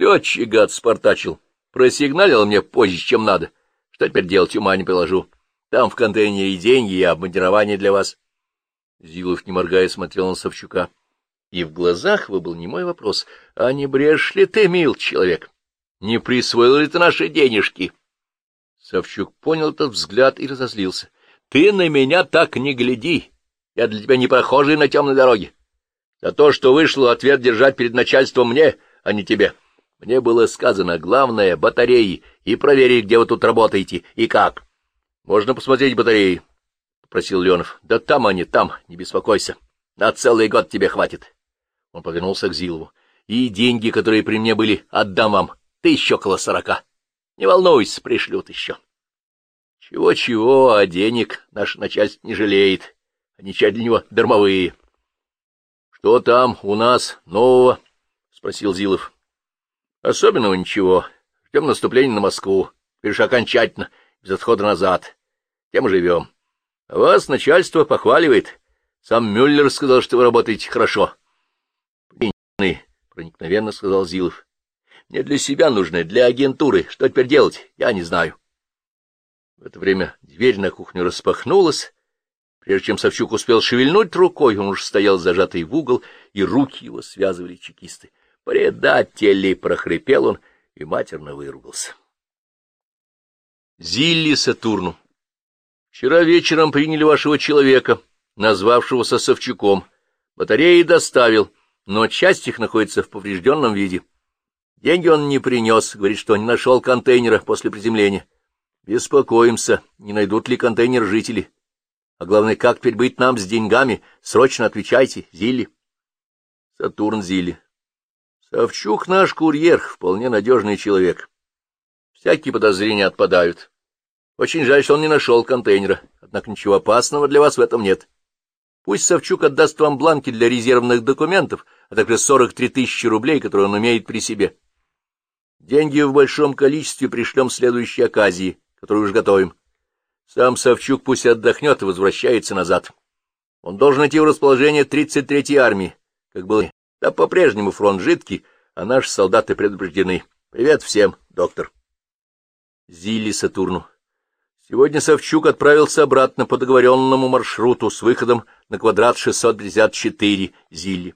Летчик, гад, спартачил. Просигналил мне позже, чем надо. Что теперь делать, ума не приложу. Там в контейнере и деньги, и обмундирование для вас. Зилов, не моргая, смотрел на Савчука. И в глазах его был немой вопрос. А не брешь ли ты, мил человек? Не присвоил ли ты наши денежки? Савчук понял этот взгляд и разозлился. — Ты на меня так не гляди. Я для тебя не прохожий на темной дороге. За то, что вышло, ответ держать перед начальством мне, а не тебе. Мне было сказано, главное — батареи, и проверить, где вы тут работаете и как. Можно посмотреть батареи, — попросил Ленов. — Да там они, там, не беспокойся. На целый год тебе хватит. Он повернулся к Зилову. — И деньги, которые при мне были, отдам вам. Ты еще около сорока. Не волнуйся, пришлют еще. Чего-чего, а денег наше начальство не жалеет. Они чай для него дармовые. — Что там у нас нового? — спросил Зилов. — Особенного ничего. Ждем наступления на Москву. Теперь окончательно, без отхода назад. Тем живем. Вас начальство похваливает. Сам Мюллер сказал, что вы работаете хорошо. — проникновенно сказал Зилов. — Не для себя нужны, для агентуры. Что теперь делать, я не знаю. В это время дверь на кухню распахнулась. Прежде чем Савчук успел шевельнуть рукой, он уж стоял зажатый в угол, и руки его связывали чекисты. «Предатели!» — прохрипел он и матерно выругался. Зилли Сатурну. Вчера вечером приняли вашего человека, назвавшегося Савчуком. Батареи доставил, но часть их находится в поврежденном виде. Деньги он не принес, говорит, что не нашел контейнера после приземления. Беспокоимся, не найдут ли контейнер жители. А главное, как теперь быть нам с деньгами? Срочно отвечайте, Зилли. Сатурн Зилли. Савчук наш курьер, вполне надежный человек. Всякие подозрения отпадают. Очень жаль, что он не нашел контейнера, однако ничего опасного для вас в этом нет. Пусть Савчук отдаст вам бланки для резервных документов, а также 43 тысячи рублей, которые он имеет при себе. Деньги в большом количестве пришлем в следующей оказии, которую уже готовим. Сам Савчук пусть отдохнет и возвращается назад. Он должен идти в расположение 33-й армии, как было да по-прежнему фронт жидкий, а наши солдаты предупреждены. Привет всем, доктор. Зилли Сатурну. Сегодня Савчук отправился обратно по договоренному маршруту с выходом на квадрат 654 Зилли.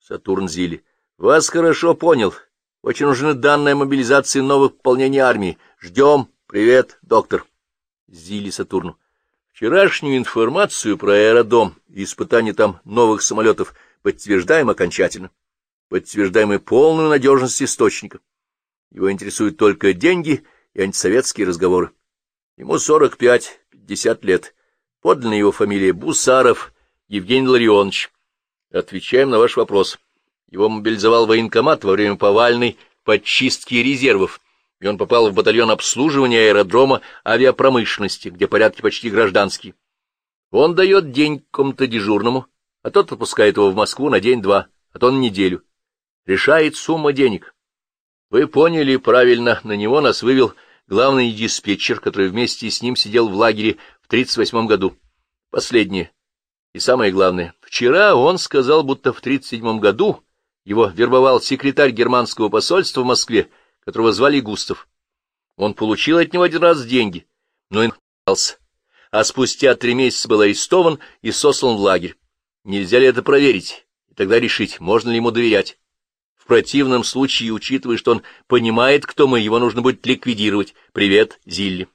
Сатурн Зилли. Вас хорошо понял. Очень нужны данные мобилизации новых пополнений армии. Ждем. Привет, доктор. Зилли Сатурну. Вчерашнюю информацию про аэродром и испытания там новых самолетов — подтверждаем окончательно. Подтверждаем и полную надежность источника. Его интересуют только деньги и антисоветские разговоры. Ему 45-50 лет. Подлинная его фамилия Бусаров Евгений Ларионович. Отвечаем на ваш вопрос. Его мобилизовал военкомат во время повальной подчистки резервов, и он попал в батальон обслуживания аэродрома авиапромышленности, где порядки почти гражданские. Он дает день кому-то дежурному, а тот отпускает его в Москву на день-два, а то на неделю. Решает сумма денег. Вы поняли правильно, на него нас вывел главный диспетчер, который вместе с ним сидел в лагере в 38 году. Последнее. И самое главное, вчера он сказал, будто в 37 году его вербовал секретарь германского посольства в Москве, которого звали Густав. Он получил от него один раз деньги, но и а спустя три месяца был арестован и сослан в лагерь. Нельзя ли это проверить, и тогда решить, можно ли ему доверять? В противном случае, учитывая, что он понимает, кто мы, его нужно будет ликвидировать. Привет, Зилли.